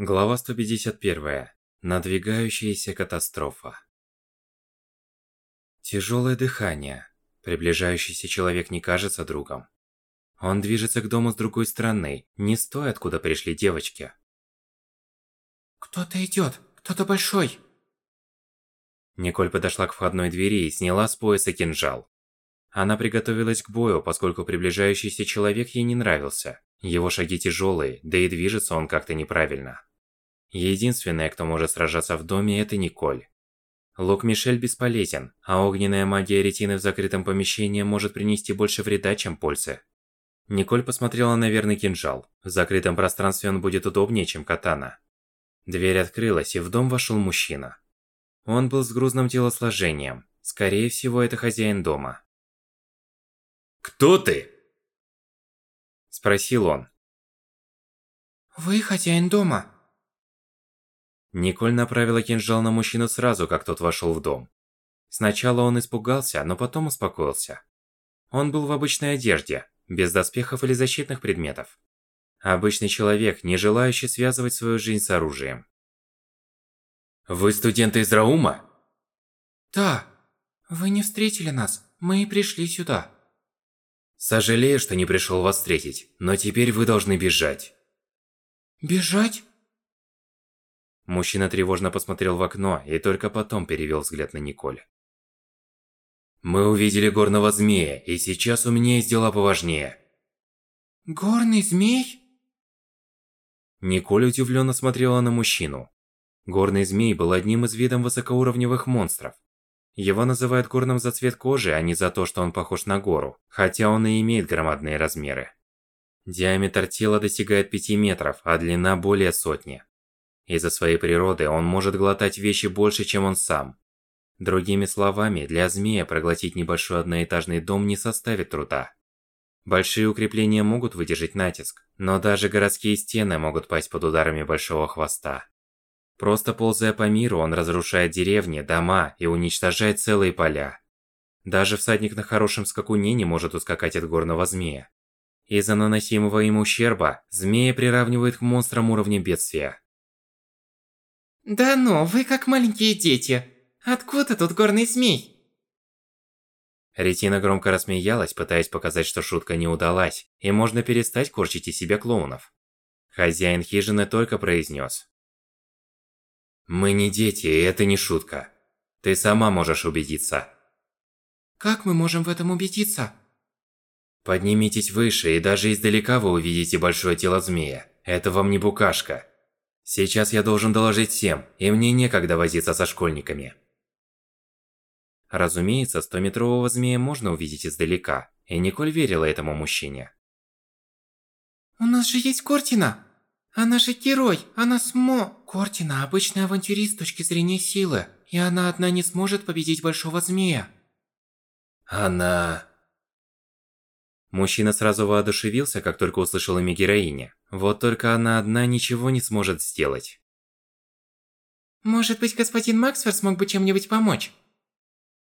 Глава 151. Надвигающаяся катастрофа. Тяжелое дыхание. Приближающийся человек не кажется другом. Он движется к дому с другой стороны, не с той, откуда пришли девочки. Кто-то идет, кто-то большой. Николь подошла к входной двери и сняла с пояса кинжал. Она приготовилась к бою, поскольку приближающийся человек ей не нравился. Его шаги тяжелые, да и движется он как-то неправильно. Единственная, кто может сражаться в доме, это Николь. Лук Мишель бесполезен, а огненная магия ретины в закрытом помещении может принести больше вреда, чем пользы. Николь посмотрела на верный кинжал. В закрытом пространстве он будет удобнее, чем катана. Дверь открылась, и в дом вошел мужчина. Он был с грузным телосложением. Скорее всего, это хозяин дома. «Кто ты?» Спросил он. Вы хозяин дома. Николь направила кинжал на мужчину сразу, как тот вошел в дом. Сначала он испугался, но потом успокоился. Он был в обычной одежде, без доспехов или защитных предметов. Обычный человек, не желающий связывать свою жизнь с оружием. Вы студенты из Раума? Да. Вы не встретили нас. Мы и пришли сюда. Сожалею, что не пришел вас встретить, но теперь вы должны бежать. Бежать? Мужчина тревожно посмотрел в окно и только потом перевел взгляд на Николь. Мы увидели горного змея, и сейчас у меня есть дела поважнее. Горный змей? Николь удивленно смотрела на мужчину. Горный змей был одним из видов высокоуровневых монстров. Его называют горным за цвет кожи, а не за то, что он похож на гору, хотя он и имеет громадные размеры. Диаметр тела достигает 5 метров, а длина более сотни. Из-за своей природы он может глотать вещи больше, чем он сам. Другими словами, для змея проглотить небольшой одноэтажный дом не составит труда. Большие укрепления могут выдержать натиск, но даже городские стены могут пасть под ударами большого хвоста. Просто ползая по миру, он разрушает деревни, дома и уничтожает целые поля. Даже всадник на хорошем скакуне не может ускакать от горного змея. Из-за наносимого им ущерба, змея приравнивают к монстрам уровня бедствия. Да ну, вы как маленькие дети. Откуда тут горный змей? Ретина громко рассмеялась, пытаясь показать, что шутка не удалась, и можно перестать корчить из себя клоунов. Хозяин хижины только произнес. Мы не дети, и это не шутка. Ты сама можешь убедиться. Как мы можем в этом убедиться? Поднимитесь выше, и даже издалека вы увидите большое тело змея. Это вам не букашка. Сейчас я должен доложить всем, и мне некогда возиться со школьниками. Разумеется, стометрового змея можно увидеть издалека, и Николь верила этому мужчине. У нас же есть Кортина! Она же герой, она смо... Кортина обычный авантюрист с точки зрения силы, и она одна не сможет победить Большого Змея. Она... Мужчина сразу воодушевился, как только услышал имя героини. Вот только она одна ничего не сможет сделать. Может быть, господин Максфер смог бы чем-нибудь помочь?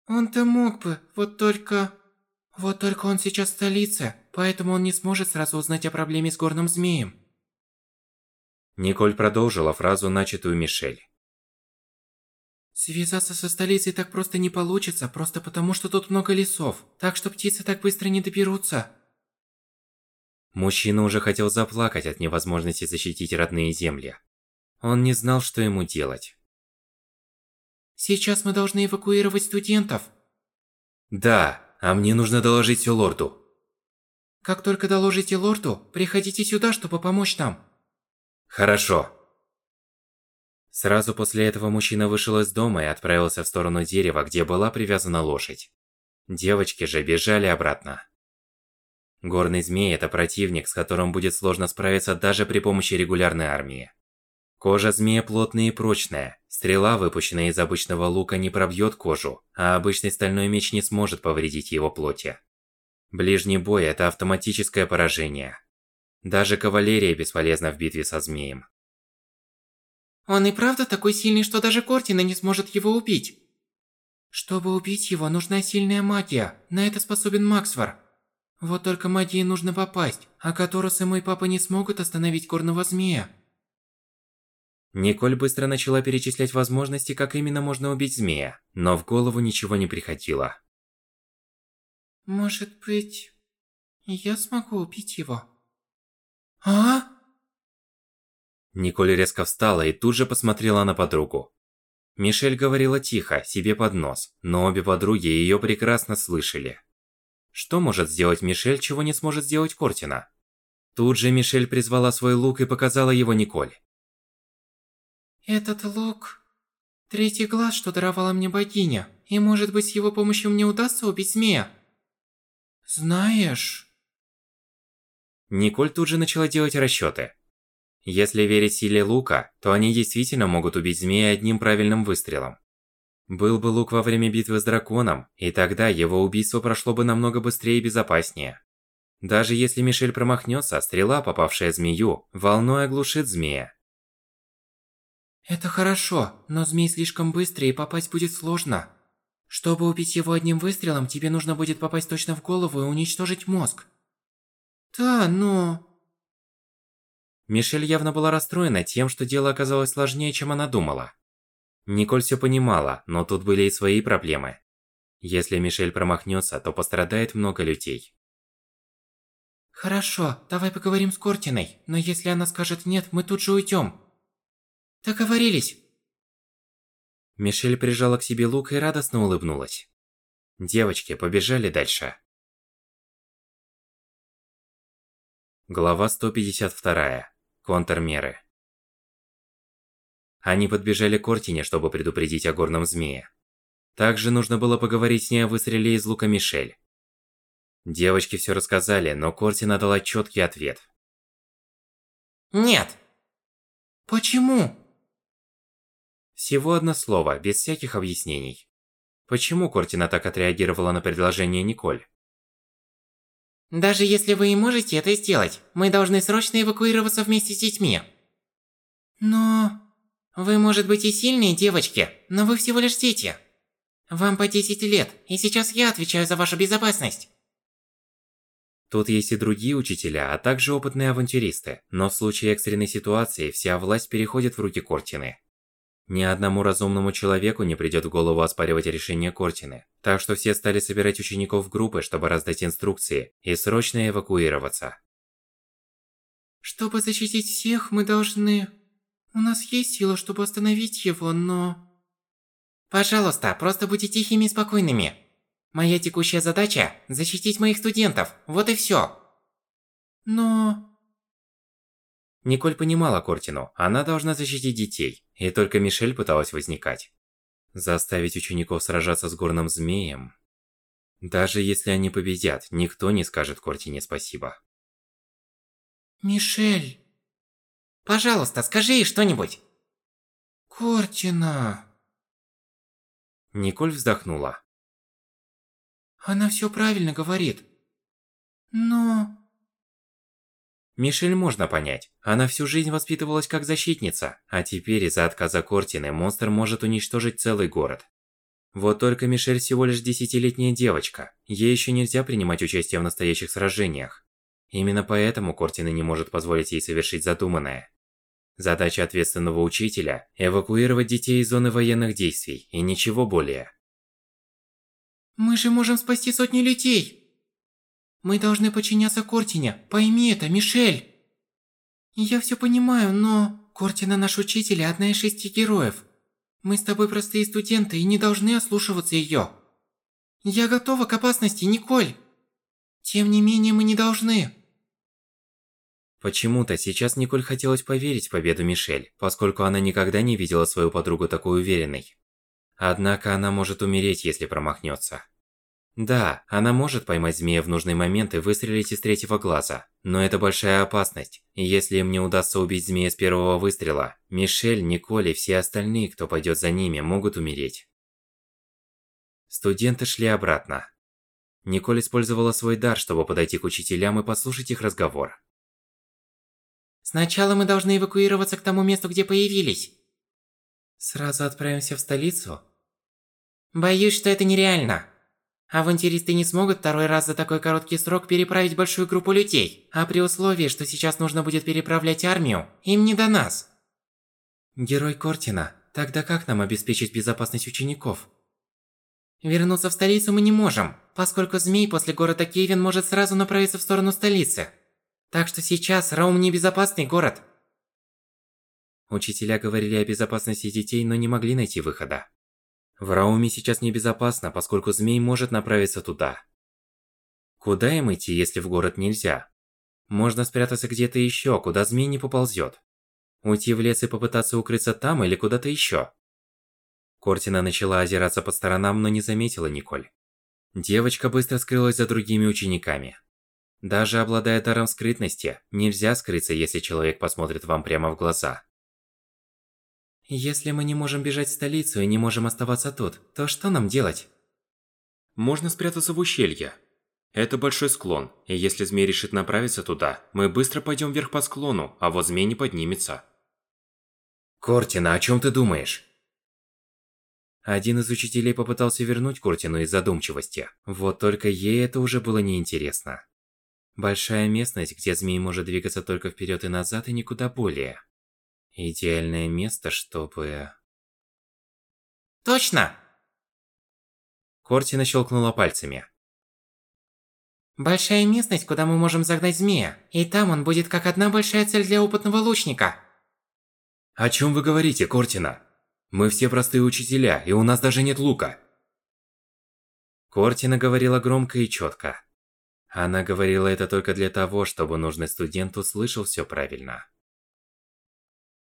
Он-то мог бы, вот только... Вот только он сейчас в столице, поэтому он не сможет сразу узнать о проблеме с горным змеем. Николь продолжила фразу, начатую Мишель. Связаться со столицей так просто не получится, просто потому что тут много лесов, так что птицы так быстро не доберутся. Мужчина уже хотел заплакать от невозможности защитить родные земли. Он не знал, что ему делать. Сейчас мы должны эвакуировать студентов. Да, а мне нужно доложить все лорду. Как только доложите лорду, приходите сюда, чтобы помочь нам. Хорошо. Сразу после этого мужчина вышел из дома и отправился в сторону дерева, где была привязана лошадь. Девочки же бежали обратно. Горный змей – это противник, с которым будет сложно справиться даже при помощи регулярной армии. Кожа змея плотная и прочная. Стрела, выпущенная из обычного лука, не пробьет кожу, а обычный стальной меч не сможет повредить его плоти. Ближний бой – это автоматическое поражение. Даже кавалерия бесполезна в битве со змеем. Он и правда такой сильный, что даже Кортина не сможет его убить? Чтобы убить его, нужна сильная магия. На это способен Максвар. Вот только магии нужно попасть, а Каторос и мой папа не смогут остановить горного змея. Николь быстро начала перечислять возможности, как именно можно убить змея, но в голову ничего не приходило. Может быть, я смогу убить его? А? Николь резко встала и тут же посмотрела на подругу. Мишель говорила тихо, себе под нос, но обе подруги ее прекрасно слышали. Что может сделать Мишель, чего не сможет сделать Кортина? Тут же Мишель призвала свой лук и показала его Николь. Этот лук... Третий глаз, что даровала мне богиня, и может быть с его помощью мне удастся убить змея. Знаешь... Николь тут же начала делать расчеты. Если верить силе лука, то они действительно могут убить змея одним правильным выстрелом. Был бы лук во время битвы с драконом, и тогда его убийство прошло бы намного быстрее и безопаснее. Даже если Мишель промахнется, стрела, попавшая змею, волной оглушит змея. Это хорошо, но змей слишком быстрый и попасть будет сложно. Чтобы убить его одним выстрелом, тебе нужно будет попасть точно в голову и уничтожить мозг. Да, но... Мишель явно была расстроена тем, что дело оказалось сложнее, чем она думала. Николь все понимала, но тут были и свои проблемы. Если Мишель промахнется, то пострадает много людей. Хорошо, давай поговорим с Кортиной, но если она скажет нет, мы тут же уйдем. Договорились. Мишель прижала к себе лук и радостно улыбнулась. Девочки побежали дальше. Глава 152. Контрмеры. Они подбежали к Кортине, чтобы предупредить о горном змее. Также нужно было поговорить с ней о выстреле из лука Мишель. Девочки все рассказали, но Кортина дала четкий ответ. Нет. Почему? Всего одно слово, без всяких объяснений. Почему Кортина так отреагировала на предложение Николь? Даже если вы и можете это сделать, мы должны срочно эвакуироваться вместе с детьми. Но... Вы, может быть, и сильные девочки, но вы всего лишь дети. Вам по 10 лет, и сейчас я отвечаю за вашу безопасность. Тут есть и другие учителя, а также опытные авантюристы, но в случае экстренной ситуации вся власть переходит в руки Кортины. Ни одному разумному человеку не придет в голову оспаривать решение Кортины, так что все стали собирать учеников в группы, чтобы раздать инструкции и срочно эвакуироваться. Чтобы защитить всех, мы должны... У нас есть сила, чтобы остановить его, но... Пожалуйста, просто будьте тихими и спокойными. Моя текущая задача – защитить моих студентов, вот и всё. Но... Николь понимала Кортину, она должна защитить детей, и только Мишель пыталась возникать. Заставить учеников сражаться с горным змеем... Даже если они победят, никто не скажет Кортине спасибо. Мишель... Пожалуйста, скажи ей что-нибудь. Кортина... Николь вздохнула. Она всё правильно говорит. Но... Мишель можно понять. Она всю жизнь воспитывалась как защитница, а теперь из-за отказа Кортины монстр может уничтожить целый город. Вот только Мишель всего лишь десятилетняя девочка. Ей еще нельзя принимать участие в настоящих сражениях. Именно поэтому Кортина не может позволить ей совершить задуманное. Задача ответственного учителя – эвакуировать детей из зоны военных действий, и ничего более. Мы же можем спасти сотни людей! Мы должны подчиняться Кортине, пойми это, Мишель! Я все понимаю, но... Кортина наш учитель и одна из шести героев. Мы с тобой простые студенты и не должны ослушиваться ее. Я готова к опасности, Николь. Тем не менее, мы не должны. Почему-то сейчас Николь хотелось поверить в победу Мишель, поскольку она никогда не видела свою подругу такой уверенной. Однако она может умереть, если промахнется. Да, она может поймать змея в нужный момент и выстрелить из третьего глаза, но это большая опасность. Если им не удастся убить змея с первого выстрела, Мишель, Николь и все остальные, кто пойдет за ними, могут умереть. Студенты шли обратно. Николь использовала свой дар, чтобы подойти к учителям и послушать их разговор. Сначала мы должны эвакуироваться к тому месту, где появились. Сразу отправимся в столицу? Боюсь, что это нереально. Авантюристы не смогут второй раз за такой короткий срок переправить большую группу людей, а при условии, что сейчас нужно будет переправлять армию, им не до нас. Герой Кортина, тогда как нам обеспечить безопасность учеников? Вернуться в столицу мы не можем, поскольку змей после города Кевин может сразу направиться в сторону столицы. Так что сейчас Раум небезопасный город. Учителя говорили о безопасности детей, но не могли найти выхода. В Рауме сейчас небезопасно, поскольку змей может направиться туда. Куда им идти, если в город нельзя? Можно спрятаться где-то еще, куда змей не поползет. Уйти в лес и попытаться укрыться там или куда-то еще. Кортина начала озираться по сторонам, но не заметила Николь. Девочка быстро скрылась за другими учениками. Даже обладая даром скрытности, нельзя скрыться, если человек посмотрит вам прямо в глаза. Если мы не можем бежать в столицу и не можем оставаться тут, то что нам делать? Можно спрятаться в ущелье. Это большой склон, и если змей решит направиться туда, мы быстро пойдем вверх по склону, а вот змей не поднимется. Кортина, о чем ты думаешь? Один из учителей попытался вернуть Куртину из задумчивости. Вот только ей это уже было неинтересно. Большая местность, где змей может двигаться только вперед и назад и никуда более. Идеальное место, чтобы... Точно! Кортина щелкнула пальцами. Большая местность, куда мы можем загнать змея. И там он будет как одна большая цель для опытного лучника. О чем вы говорите, Кортина? Мы все простые учителя, и у нас даже нет лука. Кортина говорила громко и четко. Она говорила это только для того, чтобы нужный студент услышал все правильно.